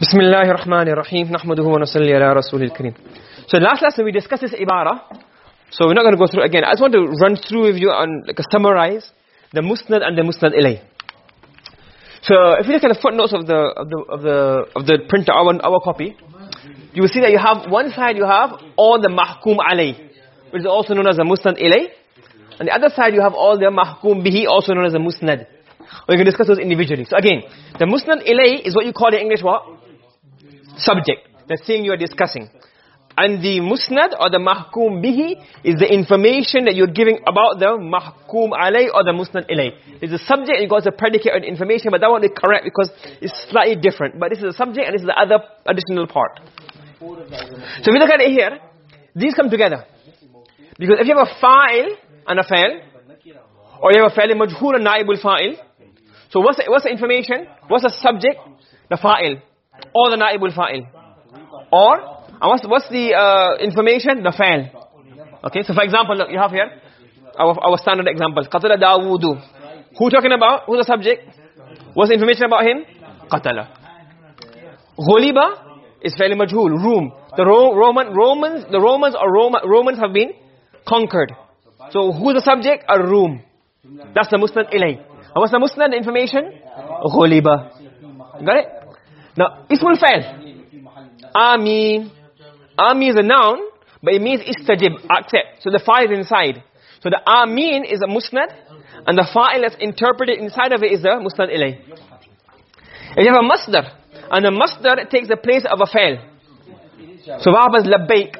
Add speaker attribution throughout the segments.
Speaker 1: بسم الله الرحمن الرحيم نحمده ونصلي على رسول الكريم So last lesson we discussed this ibara. So we're not going to go through again. I just want to run through with you and like, summarize the musnad and the musnad ilay. So if you look at the footnotes of the of the of the of the printer our our copy, you will see that you have one side you have all the mahkum alay, which is also known as the musnad ilay, and the other side you have all the mahkum bihi, also known as the musnad. We can discuss those individually. So again, the musnad ilay is what you call in English what? Subject. The thing you are discussing. And the musnad or the mahkum bihi is the information that you're giving about the mahkum alay or the musnad ilay. It's a subject and got a predicate and information, but that one is correct because it's slightly different. But this is a subject and this is the other additional part. So if you look at it here, these come together. Because if you have a fa'il and a fa'il, or you have a fa'il majhul and naibul fa'il, so what's the, what's the information? What's the subject? The fa'il. Or the naibul fa'il. Or, what's, what's the uh, information? The fa'il. Okay, so for example, look, you have here, our, our standard example. Qatala Dawudu. Who talking about? Who's the subject? What's the information about him? Qatala. Ghuliba is fa'il majhul, room. The Ro Roman, Romans, the Romans or Roma, Romans have been conquered. So who's the subject? A room. That's the musnad ilay. What's the musnad information? Ghuliba. Got it? Now, ismul fa'il. Ami. Ami is a noun, but it means istajib, accept. So the fa'il is inside. So the amin is a musnad, and the fa'il that's interpreted inside of it is the musnad ilay. You have a masdar, and the masdar takes the place of a fa'il. So what happens? Labbaik.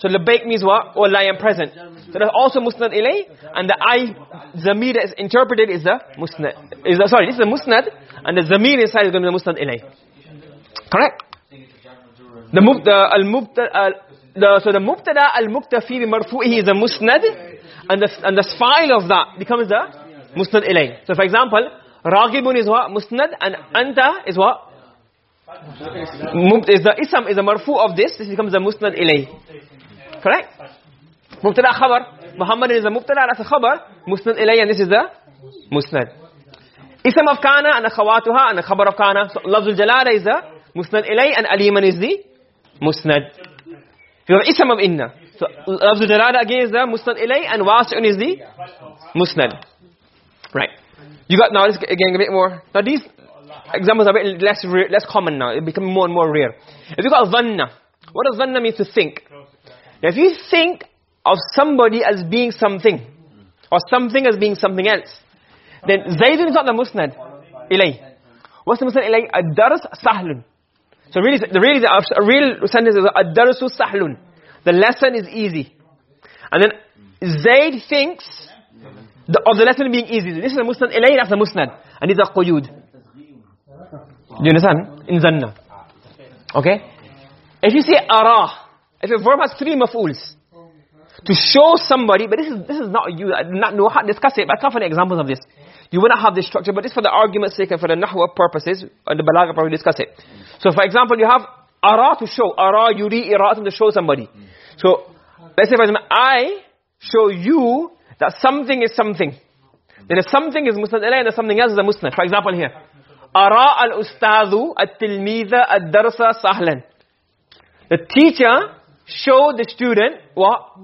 Speaker 1: So labbaik means what? Allah, I am present. So that's also musnad ilay, and the I, zamir that is interpreted is the musnad. Is the, sorry, this is the musnad, and the zamir inside is going to be the musnad ilay. Correct? The mub, the al mubtada, uh, the so the mubtada al muktafi bi is the musnad, and the and the fa'il of that becomes the musnad ilay. So for example, ragibun is what musnad, and anta is what is the ism is the marfu of this. This becomes the musnad ilay. Correct? Mubtada khabar. Muhammad is the mubtada, that's a khabar. Musnad ilay, and this is the musnad. Ism of kana and akhawatuha and khabar of kana. So lafzul jalala is the musnad ilay, and aliman is the musnad. You ism of inna. So lafzul jalala again is the musnad ilay, and wasi'un is the musnad. Right. You got now, get again a bit more. Now these examples are a bit less rare, less common now. It become more and more rare. If you got dhanna, what does dhanna mean to think? If you think of somebody as being something, or something as being something else, then Zaydun is not the musnad. Ilay. What's the musnad ilay? Ad-dars sahlun. So really, the really the a real sentence is ad-darsu sahlun. The lesson is easy. And then Zayd thinks the, of the lesson being easy. This is the musnad ilay, that's the musnad. And these a quyud. Do you understand? In zanna. Okay? If you say ara, if a verb has three maf'uls, to show somebody, but this is this is not you, I not know how to discuss it, but I can't find examples of this. You will not have this structure, but this for the argument's sake and for the nahwa purposes, and the balagha probably discuss it. So for example, you have ara to show, ara yuri iratum to show somebody. So, let's say for example, I show you that something is something. Then if something is musnad ilay and something else is a musnad. For example here, ara al-ustadhu at-tilmidha ad-darsa sahlan. The teacher showed the student what?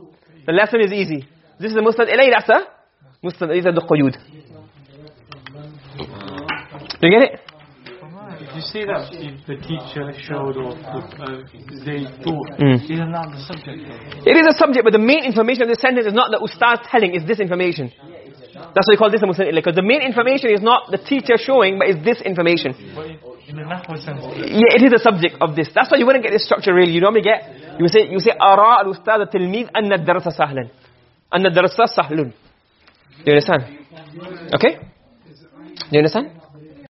Speaker 1: The lesson is easy. This is the musnad ilay, that's a are the quyud. Do you get it?
Speaker 2: You say that the teacher showed or uh, they taught.
Speaker 1: Mm.
Speaker 2: These not the subject.
Speaker 1: It is a subject, but the main information of this sentence is not the ustaz telling, it's this information. That's why we call this a ilay, because the main information is not the teacher showing, but it's this information.
Speaker 2: But in the nahwa sense,
Speaker 1: Yeah, it is the subject of this. That's why you wouldn't get this structure really. You normally get, you say, you say, أرى الأستاذ التلميذ أن الدرس سهلا. أن الدرس سهل. Do you understand? Okay? Do you understand?